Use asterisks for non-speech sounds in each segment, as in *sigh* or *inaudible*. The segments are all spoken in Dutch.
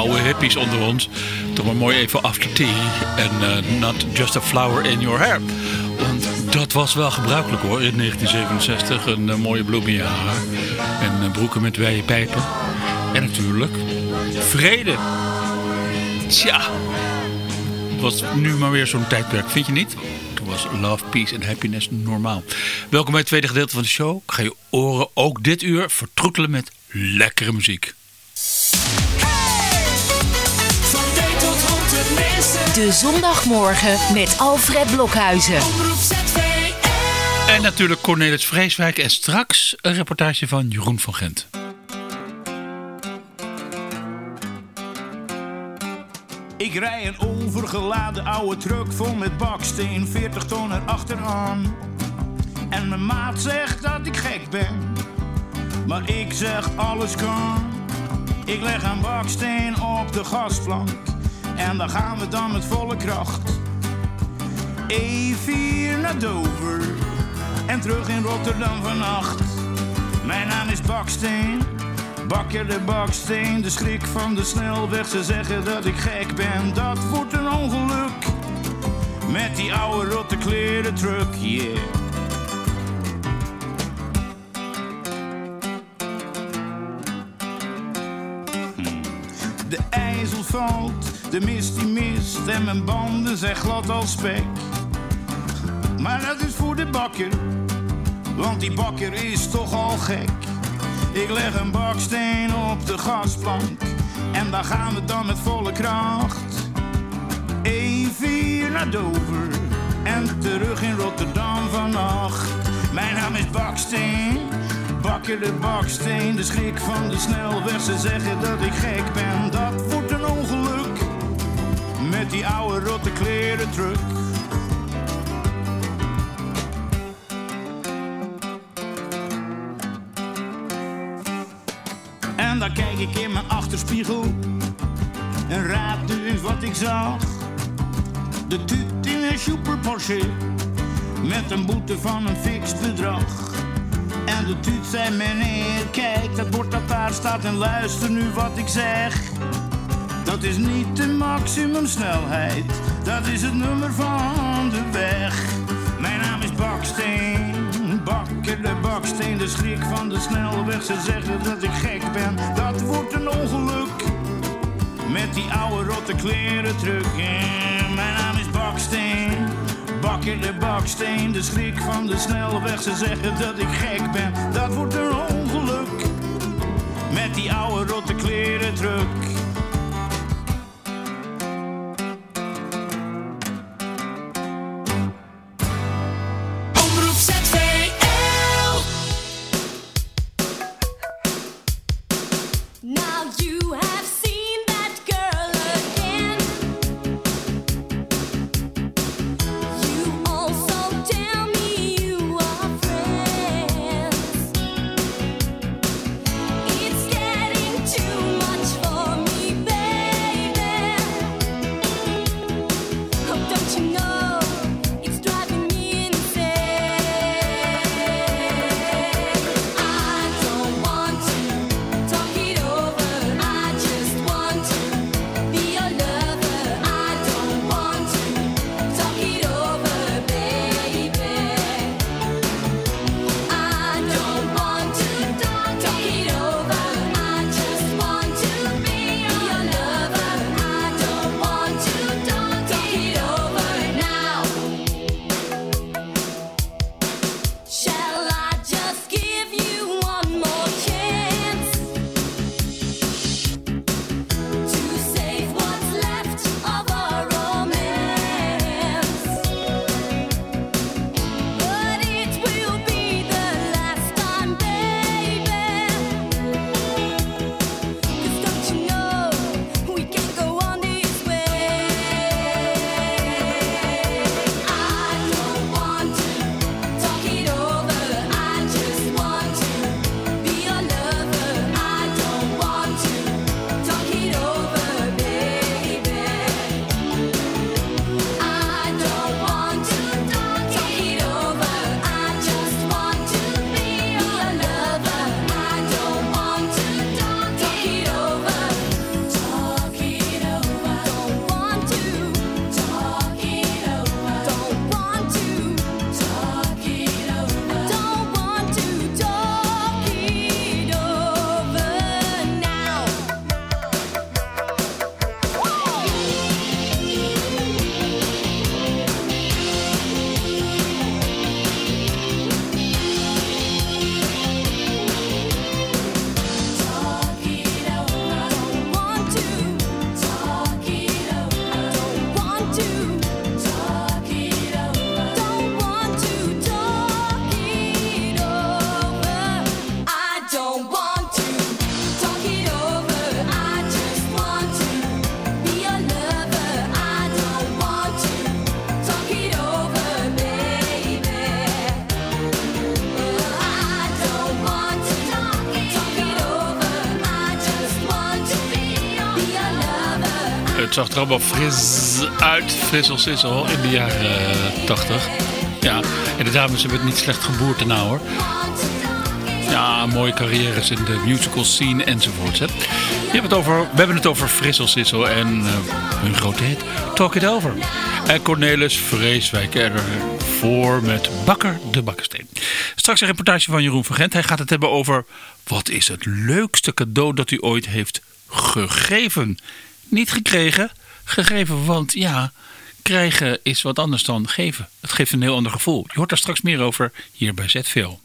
oude hippies onder ons. Toch maar mooi even after tea. En eh, not just a flower in your hair. Want dat was wel gebruikelijk hoor. In 1967 een eh, mooie bloem in je haar. En eh, broeken met wijde pijpen. En natuurlijk vrede. Tja. Was nu maar weer zo'n tijdperk. Vind je niet? Toen was love, peace en happiness normaal. Welkom bij het tweede gedeelte van de show. Ik ga je oren ook dit uur vertroetelen met lekkere muziek. De zondagmorgen met Alfred Blokhuizen. En natuurlijk Cornelis Vreeswijk en straks een reportage van Jeroen van Gent. Ik rij een overgeladen oude truck vol met baksteen, 40 ton erachteraan. En mijn maat zegt dat ik gek ben, maar ik zeg alles kan. Ik leg een baksteen op de gasplank en dan gaan we dan met volle kracht. E4 naar Dover en terug in Rotterdam vannacht. Mijn naam is Baksteen, bakker de baksteen, de schrik van de snelweg. Ze zeggen dat ik gek ben, dat wordt een ongeluk. Met die oude rotte kleren truck, yeah. De de mist die mist en mijn banden zijn glad als spek. Maar dat is voor de bakker, want die bakker is toch al gek. Ik leg een baksteen op de gasplank en daar gaan we dan met volle kracht. E4 naar Dover en terug in Rotterdam vannacht. Mijn naam is Baksteen, bakker de baksteen, de schrik van de snelweg. Ze zeggen dat ik gek ben, dat. Met die oude rotte kleren truck. En dan kijk ik in mijn achterspiegel en raad nu eens wat ik zag. De tuut in een super Porsche met een boete van een fix bedrag. En de tuut zei meneer, kijk dat bord dat daar staat en luister nu wat ik zeg. Dat is niet de maximumsnelheid, dat is het nummer van de weg. Mijn naam is Baksteen, bakker de baksteen, de schrik van de snelweg. Ze zeggen dat ik gek ben, dat wordt een ongeluk. Met die oude rotte kleren truck. Mijn naam is Baksteen, bakker de baksteen, de schrik van de snelweg. Ze zeggen dat ik gek ben, dat wordt een ongeluk. Met die oude rotte kleren truck. Zag er allemaal fris uit. Frissel sissel in de jaren 80. Ja, en de dames hebben het niet slecht geboerd nou hoor. Ja, mooie carrières in de musical scene enzovoort. Hè. Je hebt het over, we hebben het over Frissel Sissel en uh, hun grote hit Talk It Over. En Cornelis Vreeswijk ervoor met Bakker de Bakkersteen. Straks een reportage van Jeroen van Gent. Hij gaat het hebben over wat is het leukste cadeau dat u ooit heeft gegeven. Niet gekregen, gegeven, want ja, krijgen is wat anders dan geven. Het geeft een heel ander gevoel. Je hoort daar straks meer over hier bij ZVL.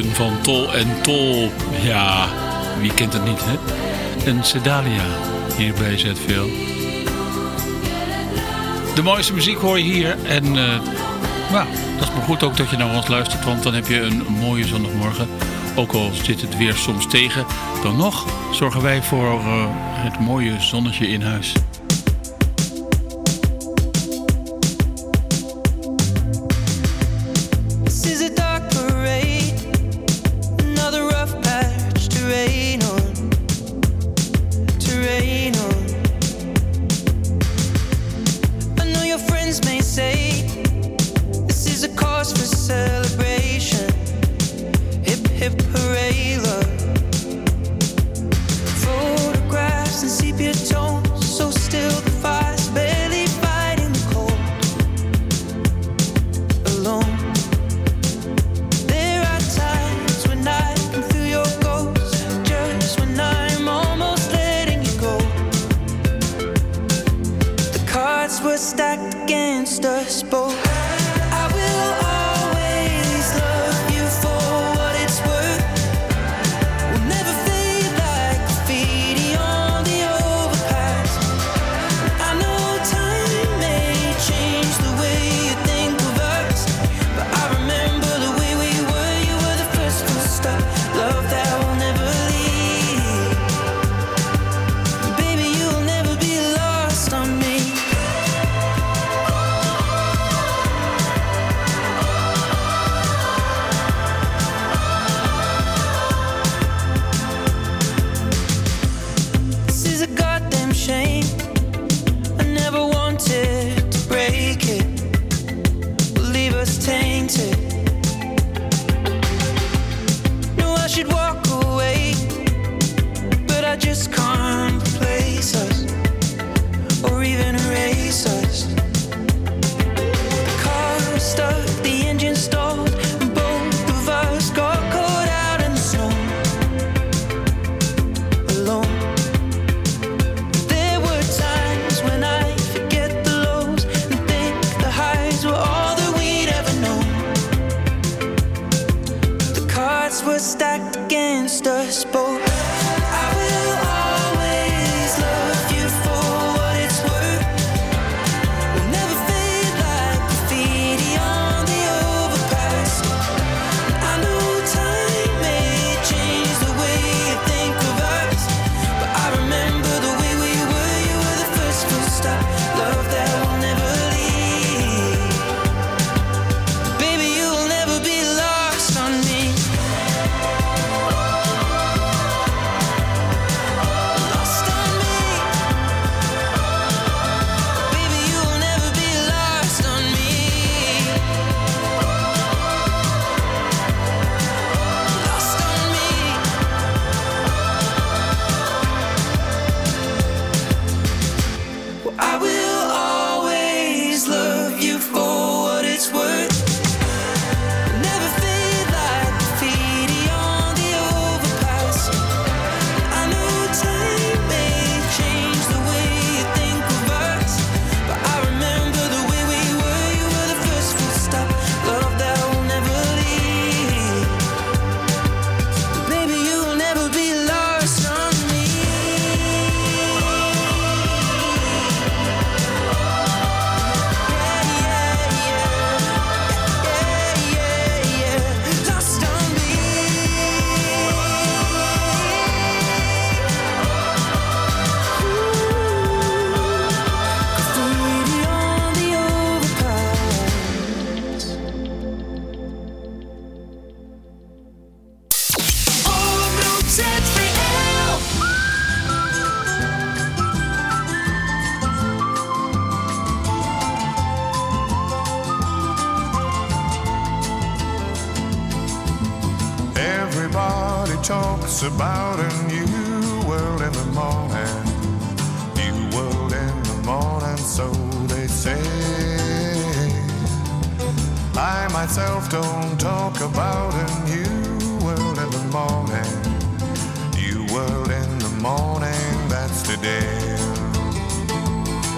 Van Tol en Tol. Ja, wie kent het niet, hè? En Sedalia, hier bij ZVL. De mooiste muziek hoor je hier. En uh, nou, dat is maar goed ook dat je naar ons luistert. Want dan heb je een mooie zondagmorgen. Ook al zit het weer soms tegen. Dan nog zorgen wij voor uh, het mooie zonnetje in huis. against us both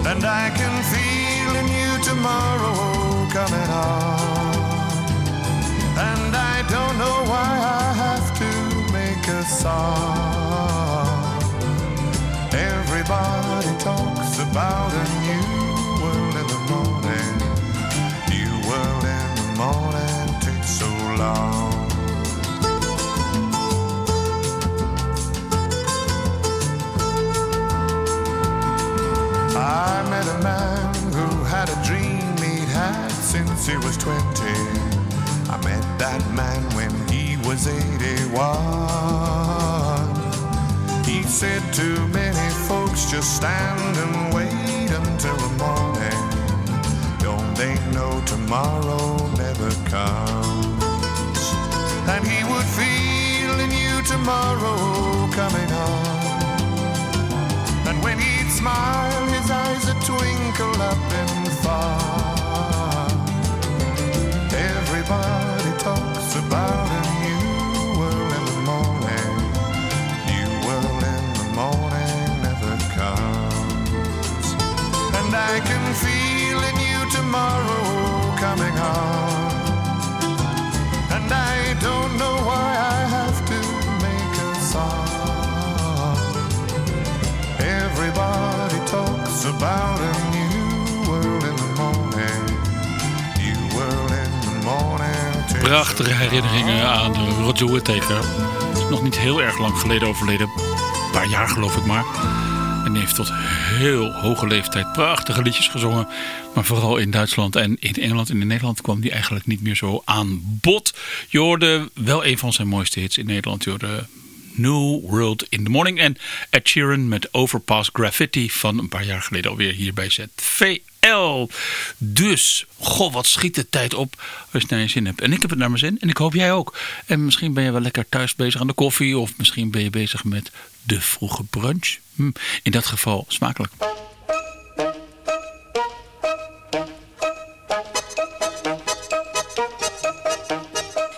And I can feel a new tomorrow coming on. And I don't know why I have to make a song. Everybody talks about a new world in the morning. New world in the morning takes so long. He was 20. I met that man when he was 81. He said to many folks, just stand and wait until the morning. Don't they know tomorrow never comes? And he would feel a new tomorrow coming on. And when he'd smile, his eyes would twinkle up and far. Tomorrow coming on. And I don't know why I have to make a song. Everybody talks about a new world in the morning. New world in the morning. Prachtige herinneringen aan Roger Whittaker. Nog niet heel erg lang geleden overleden. Een paar jaar geloof ik maar. Heeft tot heel hoge leeftijd prachtige liedjes gezongen. Maar vooral in Duitsland en in Engeland en in Nederland kwam die eigenlijk niet meer zo aan bod. Je hoorde wel een van zijn mooiste hits in Nederland. Je hoorde New World in the Morning. En Ed Sheeran met Overpass Graffiti van een paar jaar geleden alweer hier bij ZVL. Dus, goh, wat schiet de tijd op als je naar je zin hebt. En ik heb het naar mijn zin en ik hoop jij ook. En misschien ben je wel lekker thuis bezig aan de koffie. Of misschien ben je bezig met de vroege brunch. Hm, in dat geval smakelijk.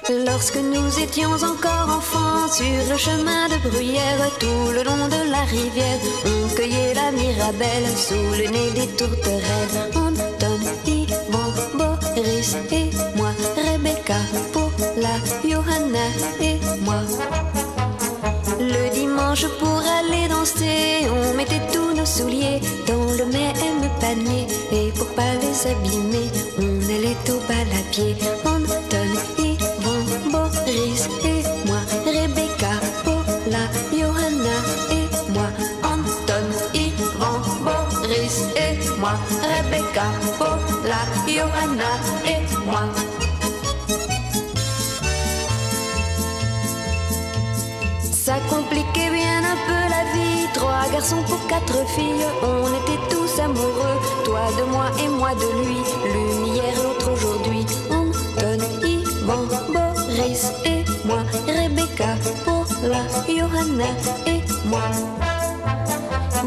Lorsque nous étions encore enfants sur le chemin de bruyère, tout le long de la rivière, on cueillait la mirabelle sous le nez des tourterelles. Anton, Yvon, Boris et moi, Rebecca, Paula, Johanna et moi. Dimanche pour aller danser, on mettait tous nos souliers dans le même panier. Et pour pas les abîmer, on allait au bal à pied. Anton, Yvon, Boris et moi. Rebecca, Paula, Johanna et moi. Anton, Yvon, Boris et moi. Rebecca, Paula, Johanna et moi. Trois garçons pour quatre filles, on était tous amoureux. Toi de moi et moi de lui. L'une hier, l'autre aujourd'hui. Anton, Yvan, Boris et moi. Rebecca, Paula, Johanna et moi.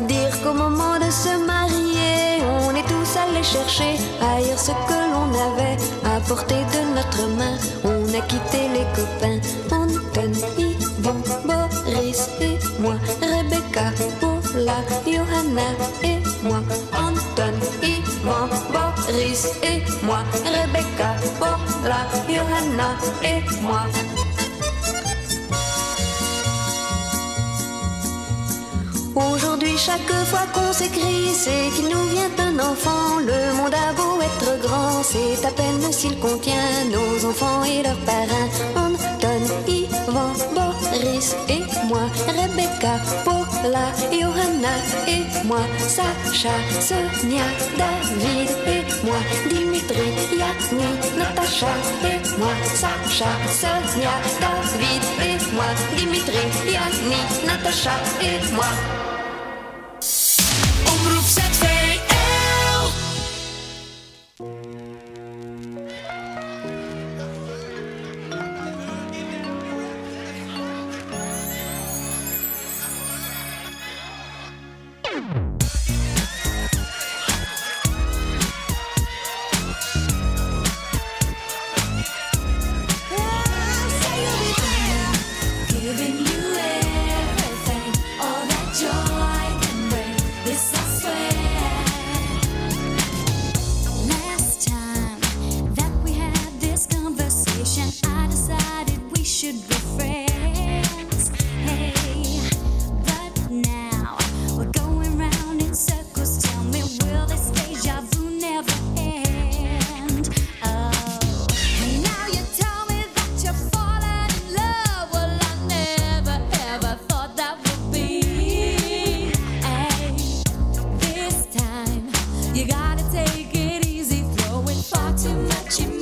Dire qu'au moment de se marier, on est tous allés chercher ailleurs ce que l'on avait à portée de notre main. On a quitté les copains, Anton, Yvon, Boris et moi, Rebecca, Paula, Johanna et moi, Anton, Yvon, Boris et moi, Rebecca, Paula, Johanna et moi. Aujourd'hui, chaque fois qu'on s'écrit, c'est qu'il nous vient un enfant. Le monde a beau être grand, c'est à peine s'il contient nos enfants et leurs parrains. Anton, Yvan, Boris et moi, Rebecca, Paula, Johanna et moi, Sacha, Sonia, David et moi, Dimitri, Yanni, Natacha et moi, Sacha, Sonia, David et moi, Dimitri, Yanni, Natacha et moi. Six.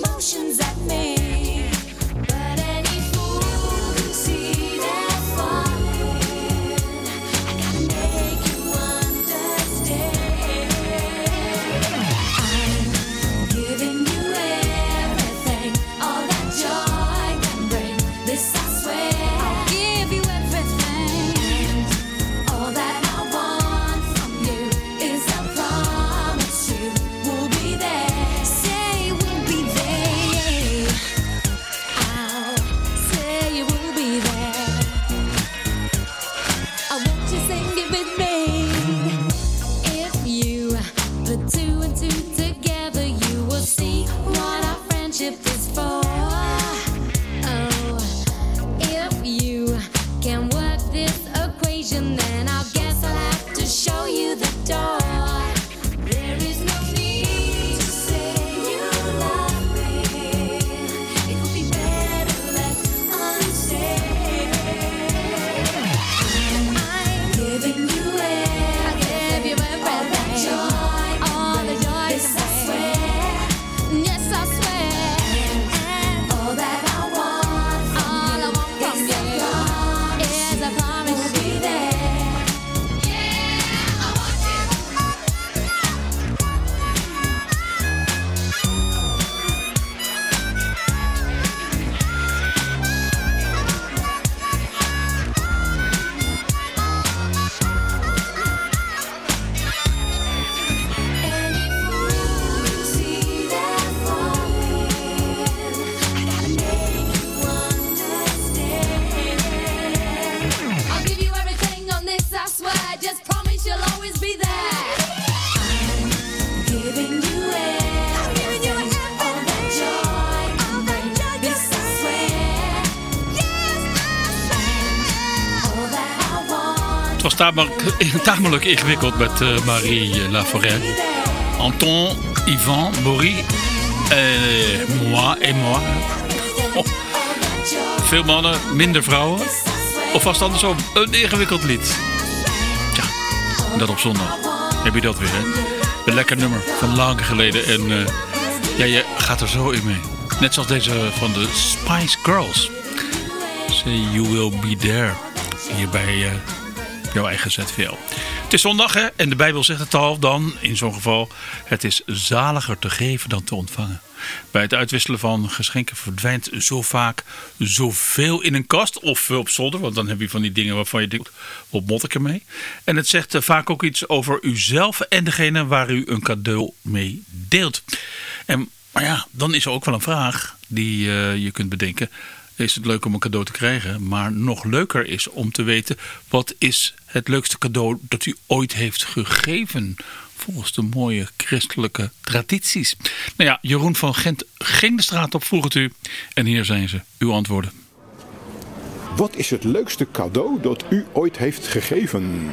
Tamelijk, *laughs* tamelijk ingewikkeld met eh, Marie Laforêt. Anton, Yvan, Boris, eh, moi et moi. Oh. Veel mannen, minder vrouwen. Of was het andersom? Een ingewikkeld lied. Tja, dat op zondag. Heb je dat weer, hè? Een lekker nummer van lang geleden. En eh, ja, je gaat er zo in mee. Net zoals deze van de Spice Girls. Say You Will Be There. Hier bij eh, jouw eigen ZVL. Het is zondag, hè? En de Bijbel zegt het al dan, in zo'n geval. Het is zaliger te geven dan te ontvangen. Bij het uitwisselen van geschenken verdwijnt zo vaak zoveel in een kast of op zolder. Want dan heb je van die dingen waarvan je denkt, wat mot ik ermee? En het zegt eh, vaak ook iets over uzelf en degene waar u een cadeau mee deelt. En maar ja, dan is er ook wel een vraag die eh, je kunt bedenken. Is het leuk om een cadeau te krijgen? Maar nog leuker is om te weten... wat is het leukste cadeau dat u ooit heeft gegeven... volgens de mooie christelijke tradities. Nou ja, Jeroen van Gent ging de straat op, vroeg het u. En hier zijn ze, uw antwoorden. Wat is het leukste cadeau dat u ooit heeft gegeven?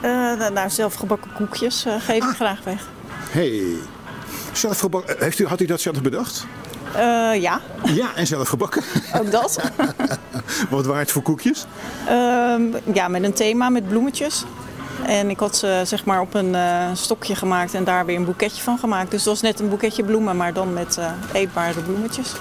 Eh, nou, zelfgebakken koekjes eh, geef ik graag weg. Hey, zelf gebakken. Heeft u, had u dat zelf bedacht? Eh, ja, Ja, en zelf gebakken. *laughs* ook dat. *laughs* Wat waren het voor koekjes? Ehm, ja, met een thema met bloemetjes. En ik had ze zeg maar op een eh, stokje gemaakt en daar weer een boeketje van gemaakt. Dus het was net een boeketje bloemen, maar dan met eh, eetbare bloemetjes.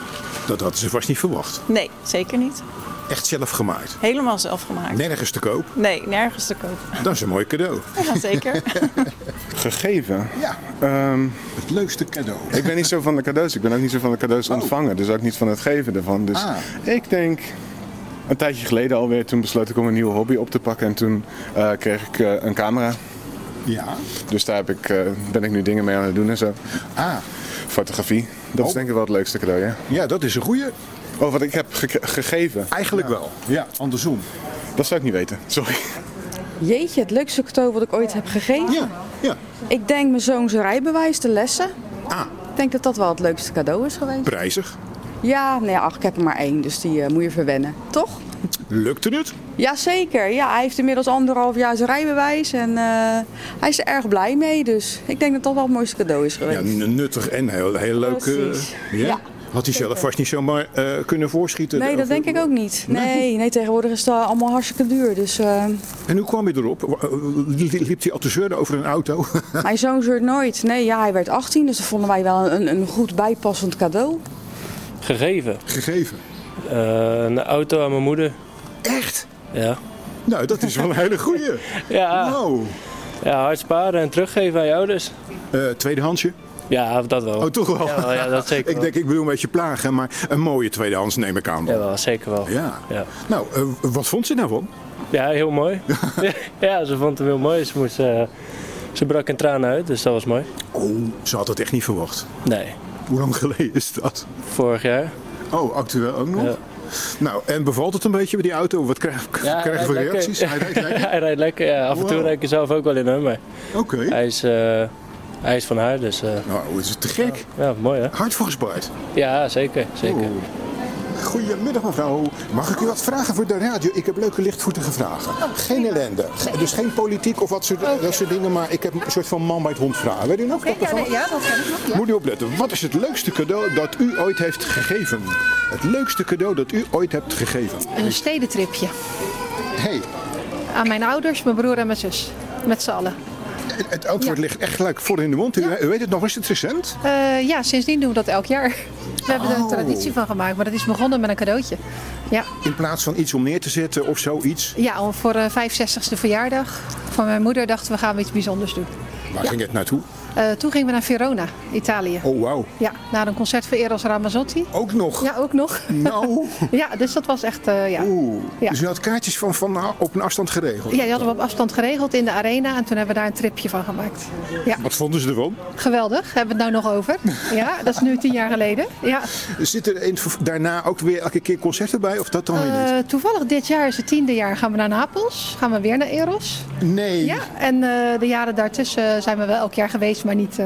Dat hadden ze vast niet verwacht. Nee, zeker niet. Echt zelf gemaakt. Helemaal zelf gemaakt. Nergens te koop. Nee, nergens te kopen. Dat is een mooi cadeau. Ja, zeker. *laughs* Gegeven? Ja. Ehm, Het leukste cadeau. ik ben niet zo van de cadeaus. Ik ben ook niet zo van de cadeaus ontvangen. Dus ook niet van het geven ervan. Dus Ah. ik denk... Een tijdje geleden alweer, toen besloot ik om een nieuwe hobby op te pakken. En toen eh, kreeg ik eh, een camera. Ja. Dus daar heb ik, eh, ben ik nu dingen mee aan het doen en zo. Ah, Fotografie. Dat is Oh. denk ik wel het leukste cadeau, ja. ja, dat is een goeie. Oh, wat ik heb ge- gegeven. Eigenlijk wel. Ja, andersom. Dat zou ik niet weten. Sorry. Jeetje, het leukste cadeau wat ik ooit heb gegeven. Ja, ja. Ik denk mijn zoon zijn rijbewijs, de lessen. Ah, Ik denk dat dat wel het leukste cadeau is geweest. prijzig. Ja, nee, ach, ik heb er maar één, dus die eh, moet je verwennen. Toch? Lukte het? Jazeker. Ja, hij heeft inmiddels anderhalf jaar zijn rijbewijs en eh, hij is er erg blij mee. Dus ik denk dat dat wel het mooiste cadeau is Ja, geweest. n- nuttig en heel, heel leuk. ja? Had hij zelf vast niet zomaar eh, kunnen voorschieten? Nee, dat denk ik ook niet. Nee, nee tegenwoordig is het eh, allemaal hartstikke duur. Dus eh, En hoe kwam je erop? Eh, Liep hij al te zeuren over een auto? *laughs* mijn zoon zeurt nooit. Nee, ja, hij werd 18, dus dat vonden wij wel een, een goed bijpassend cadeau. Gegeven. Gegeven. Eh, een auto aan mijn moeder. Echt? Ja. Nou, dat is wel een hele goeie. *laughs* Ja, Wow. ja, hard sparen en teruggeven aan je ouders. Eh, tweedehandsje? Ja, dat wel. Oh, toch wel? Ja, ja, dat zeker *laughs* ik denk, ik bedoel een beetje plagen, maar een mooie tweedehands neem ik aan. Ja, wel, zeker wel. Ja. Ja, Nou, eh, wat vond ze daarvan? ja heel mooi. *laughs* *laughs* ja, ze vond hem heel mooi. Ze, moest, eh, ze brak in tranen uit, dus dat was mooi. Oh, ze had het echt niet verwacht. Nee, Hoe lang geleden is dat? vorig jaar. Oh, actueel ook nog? Ja. Nou, en bevalt het een beetje met die auto? Wat krijg, Ja, krijg je voor reacties? Hij rijdt lekker? hij rijdt lekker. Ja, af en toe Wow. rijd ik er zelf ook wel in, hè, maar Oké. hij is, eh, hij is van haar, dus eh, Nou, is het te gek? ja, mooi hè? Hard voor gespaard. Ja, zeker. zeker. Oeh. Goedemiddag mevrouw. Mag ik u wat vragen voor de radio? Ik heb leuke lichtvoetige vragen. Geen ellende. Dus geen politiek of wat soort, dat soort dingen, maar ik heb een soort van man bij het hond vragen. Weet u nog? dat ja, dat ken ik nog. Ja. Moet u opletten. Wat is het leukste cadeau dat u ooit heeft gegeven? Het leukste cadeau dat u ooit hebt gegeven. Een stedentripje. Hey, Aan mijn ouders, mijn broer en mijn zus. Met z'n allen. Het- het antwoord ligt echt gelijk voor in de mond. U, u weet het nog, is het recent? Eh, ja, sindsdien doen we dat elk jaar. We hebben er een Oh. traditie van gemaakt, maar dat is begonnen met een cadeautje. Ja, In plaats van iets om neer te zetten of zoiets. ja voor de 65ste verjaardag van mijn moeder dachten we gaan we iets bijzonders doen. Waar ging het naartoe? Eh, toen gingen we naar Verona, Italië. Oh, wauw. Ja, naar een concert van Eros Ramazzotti. Ook nog? Ja, ook nog. Nou, *laughs* Ja, dus dat was echt, eh, ja. oeh. Ja. Dus u had kaartjes van, van op een afstand geregeld? Ja, die hadden we op afstand geregeld in de arena en toen hebben we daar een tripje van gemaakt. Ja, Wat vonden ze ervan? geweldig. Hebben we het nou nog over? *laughs* Ja, dat is nu tien jaar geleden. Ja. Zit er in, daarna ook weer elke keer concerten bij of dat dan weer niet? Eh, toevallig dit jaar is het tiende jaar gaan we naar Napels. Gaan we weer naar Eros. Nee. Ja, en de jaren daartussen zijn we wel elk jaar geweest, maar niet, eh,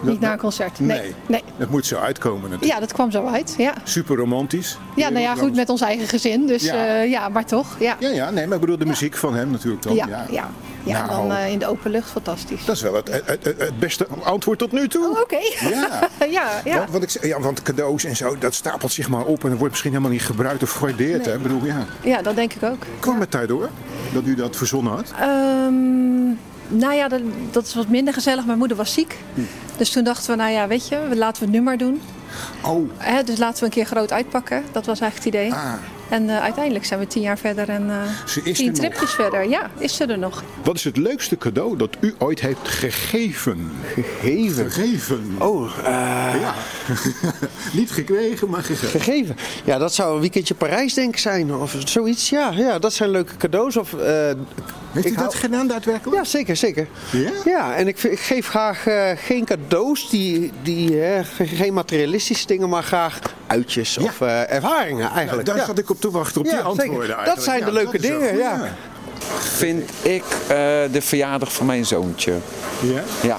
niet naar een concert. Nee. Nee. nee. Het moet zo uitkomen natuurlijk. Ja, dat kwam zo uit. Ja, Super romantisch. ja nou ja, goed met ons eigen gezin. Dus Ja. ja, ja maar toch. Ja, Ja, ja, nee, maar ik bedoel de muziek van hem natuurlijk dan. ja, ja. ja. Nou. dan eh, in de open lucht, fantastisch. Dat is wel het, het, het, beste antwoord tot nu toe. Oké. Ja. *laughs* ja, ja. Want, want, ik, ja, want cadeaus en zo, dat stapelt zich maar op en dat wordt misschien helemaal niet gebruikt of gewaardeerd. Hè? Ik bedoel, ja. Ja, dat denk ik ook. Kwam het daardoor dat u dat verzonnen had? Ehm, nou ja, dat, dat is wat minder gezellig. Mijn moeder was ziek. Hm. Dus toen dachten we, nou ja, weet je, we laten we een nummer doen. Oh. Hè, dus laten we een keer groot uitpakken. Dat was eigenlijk het idee. Ah. En eh, uiteindelijk zijn we tien jaar verder en eh Ze is tien er nog. tripjes verder. Ja, is ze er nog. Wat is het leukste cadeau dat u ooit heeft gegeven? Gegeven? Gegeven. Oh, eh, Ja. *laughs* niet gekregen, maar gegeven. gegeven. Ja, dat zou een weekendje Parijs denk ik zijn. Of zoiets. Ja, ja dat zijn leuke cadeaus. Of, eh, Heeft ik u dat hou- gedaan daadwerkelijk? Ja, zeker, zeker. Ja? Ja, en ik, geef graag eh, geen cadeaus, die, die, hè, ge- geen materialistische dingen, maar graag uitjes of eh, ervaringen eigenlijk. Daar ja. zat ik op te wachten, op Ja, die zeker. antwoorden Dat zijn Ja, de leuke dingen, ja. Vind ik eh, de verjaardag van mijn zoontje. Ja? Ja.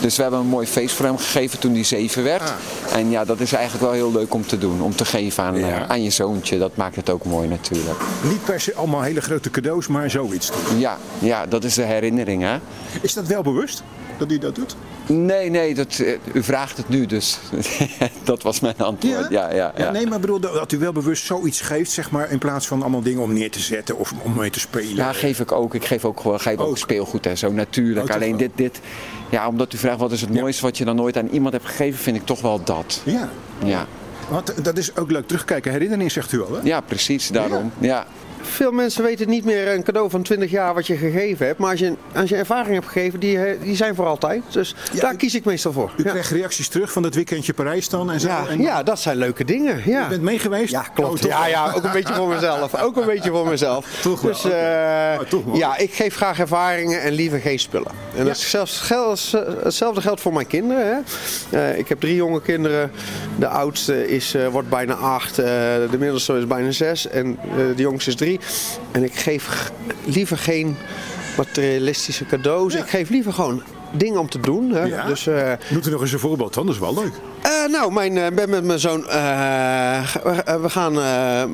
Dus we hebben een mooi feest voor hem gegeven toen hij zeven werd. Ah. En ja, dat is eigenlijk wel heel leuk om te doen. Om te geven aan, eh, aan je zoontje. Dat maakt het ook mooi natuurlijk. Niet per se allemaal hele grote cadeaus, maar zoiets. toch? Ja, ja dat is de herinnering hè. Is dat wel bewust dat u dat doet? Nee, nee, dat, eh, u vraagt het nu dus. *laughs* dat was mijn antwoord. Ja, ja, ja. Ja, nee, maar bedoel dat u wel bewust zoiets geeft, zeg maar, in plaats van allemaal dingen om neer te zetten of om mee te spelen. Ja, geef ik ook. Ik geef ook geef ook speelgoed en zo, natuurlijk. Oh, Alleen wel? dit, dit, ja, omdat u vraagt wat is het mooiste wat je dan nooit aan iemand hebt gegeven, vind ik toch wel dat. Ja. Ja, Want dat is ook leuk terugkijken. Herinnering zegt u al, hè? ja precies, daarom. Ja. Veel mensen weten niet meer een cadeau van 20 jaar wat je gegeven hebt. Maar als je, als je ervaring hebt gegeven, die, eh, die zijn voor altijd. Dus daar kies ik meestal voor. U krijgt reacties terug van dat weekendje Parijs dan en zo. Ja, en ja, dat zijn leuke dingen. Ja. U bent mee geweest? Ja, klopt. Oh, toch ja, ja, ook een beetje voor mezelf. Ook een beetje voor mezelf. *laughs* Toch wel, dus eh, Oh, toch wel. ja, ik geef graag ervaringen en liever geen spullen. En dat is zelfs, zelfs, eh, hetzelfde geldt voor mijn kinderen. Hè. Ik heb drie jonge kinderen. De oudste is, eh, wordt bijna acht. eh, de middelste is bijna zes. En eh, de jongste is drie. En ik geef liever geen materialistische cadeaus. Ik geef liever gewoon dingen om te doen. Hè. Ja? Dus, eh, Doet u nog eens een voorbeeld van, dat is wel leuk. Eh, nou, mijn, eh, ben met mijn zoon. eh, we, gaan.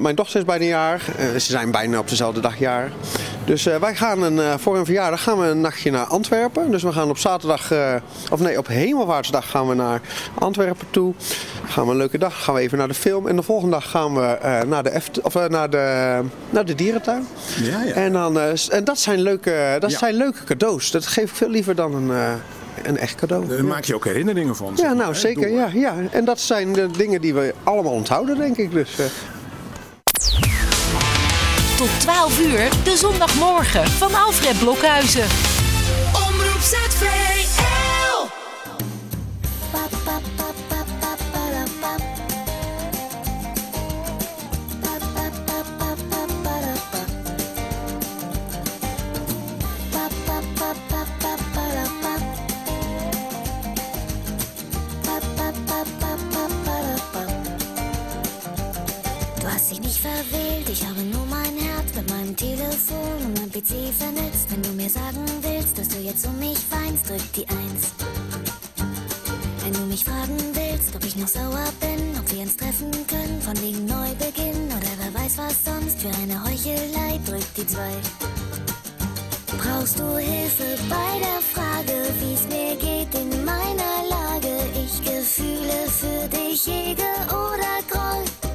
mijn dochter is bijna een jaar. Ze zijn bijna op dezelfde dag jaar. Dus wij gaan een, voor een verjaardag gaan we een nachtje naar Antwerpen. Dus we gaan op zaterdag. of nee, op Hemelvaartsdag gaan we naar Antwerpen toe. Gaan we een leuke dag. Gaan we even naar de film. En de volgende dag gaan we naar, de Eft- of, naar, de, naar de dierentuin. Ja, ja. En, dan, en dat, zijn leuke, dat Ja. zijn leuke cadeaus. Dat geef ik veel liever dan een, een echt cadeau. Daar maak je ook herinneringen van. Ja, nou zeker. Ja, ja. En dat zijn de dingen die we allemaal onthouden, denk ik. Dus, eh. Tot 12 uur, de zondagmorgen van Alfred Blokhuizen. Ich habe nur mein Herz mit meinem Telefon und meinem PC vernetzt. Wenn du mir sagen willst, dass du jetzt um mich weinst, drück die Eins. Wenn du mich fragen willst, ob ich noch sauer bin, ob wir uns treffen können, von wegen Neubeginn oder wer weiß was sonst für eine Heuchelei, drück die Zwei. Brauchst du Hilfe bei der Frage, wie's mir geht in meiner Lage? Ich Gefühle für dich hege oder groll?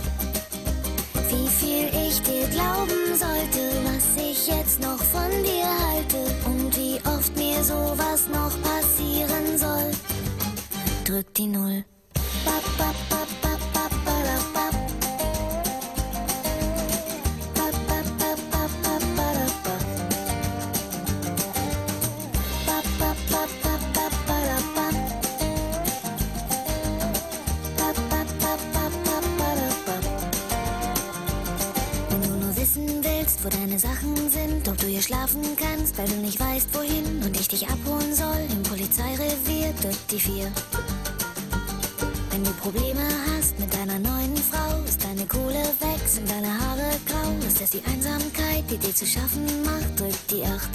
Nur wissen willst, wo deine Sachen sind, ob du hier schlafen kannst, weil du nicht weißt, wohin und ich dich abholen soll im Polizeirevier, drück die vier. Wenn du Probleme hast mit deiner neuen Frau, ist deine Kohle weg, sind deine Haare grau, ist es die Einsamkeit, die dir zu schaffen macht, drück die acht.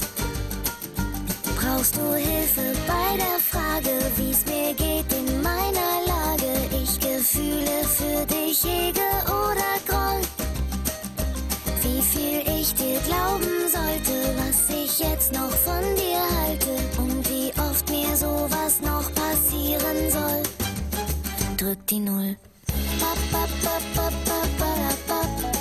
Brauchst du Hilfe bei der Frage, wie's mir geht in meiner Lage? Ich Gefühle für dich hege oder Groll? Wie viel ich dir glauben sollte, was ich jetzt noch von dir halte und wie oft mir sowas noch passieren soll. putinul. Pa, pa, pa, pa, pa, pa, pa, pa.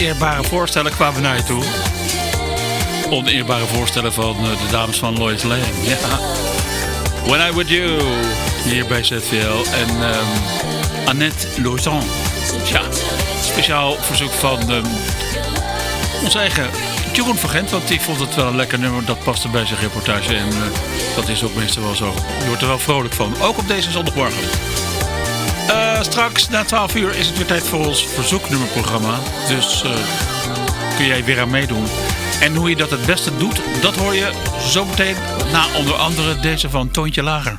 Oneerbare voorstellen kwamen naar je toe. Oneerbare voorstellen van eh, de dames van Lois Lane. When I With You. Hier bij ZVL. En ehm, Annette Lausanne. Ja, speciaal verzoek van ehm, ons eigen Jeroen van Gent. Want die vond het wel een lekker nummer. Dat paste bij zijn reportage. En eh, dat is ook meestal wel zo. Je wordt er wel vrolijk van. Ook op deze zondagmorgen. Eh, straks na 12 uur is het weer tijd voor ons verzoeknummerprogramma. Dus eh, kun jij weer aan meedoen. En hoe je dat het beste doet, dat hoor je zo meteen na onder andere deze van Toontje Lager.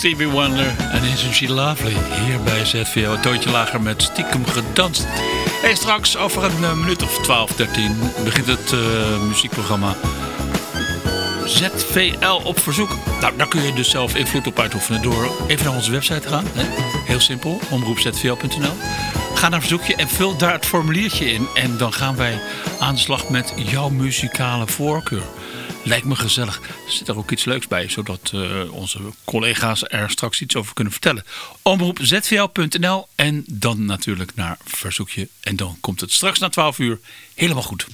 Stevie Wonder en Isn't She Lovely. Hier bij ZVO Toontje Lager met Stiekem Gedanst. En straks over een eh, minuut of 12, 13 begint het eh, muziekprogramma ZVL op verzoek. Nou, daar kun je dus zelf invloed op uitoefenen door even naar onze website te gaan. Hè? Heel simpel, omroepzvl.nl. Ga naar verzoekje en vul daar het formuliertje in. En dan gaan wij aan de slag met jouw muzikale voorkeur. Lijkt me gezellig. Zit er ook iets leuks bij, zodat eh, onze collega's er straks iets over kunnen vertellen. Omroep zvl.nl en dan natuurlijk naar verzoekje. En dan komt het straks na 12 uur helemaal goed.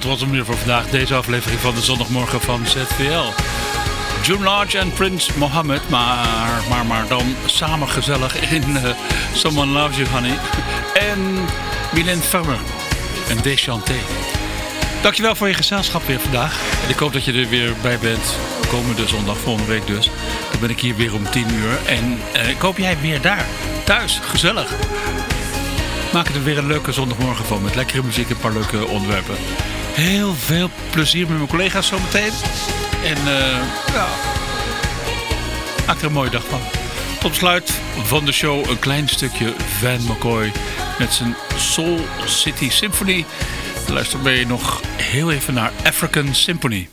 Dat was hem weer voor vandaag. Deze aflevering van de zondagmorgen van ZVL. June Lodge en Prins Mohammed, maar, maar, maar dan samen gezellig in eh, Someone Loves You Honey. En Mylène Farmer en Deschanté. Dankjewel voor je gezelschap weer vandaag. Ik hoop dat je er weer bij bent. Komende zondag, volgende week dus. Dan ben ik hier weer om 10 uur. En eh, ik hoop jij weer daar. Thuis, gezellig. Maak er weer een leuke zondagmorgen van. Met lekkere muziek en een paar leuke onderwerpen. Heel veel plezier met mijn collega's zometeen. En eh, ja, maak er een mooie dag van. Tot besluit van de show een klein stukje Van McCoy met zijn Soul City Symphony. Luister mee nog heel even naar African Symphony.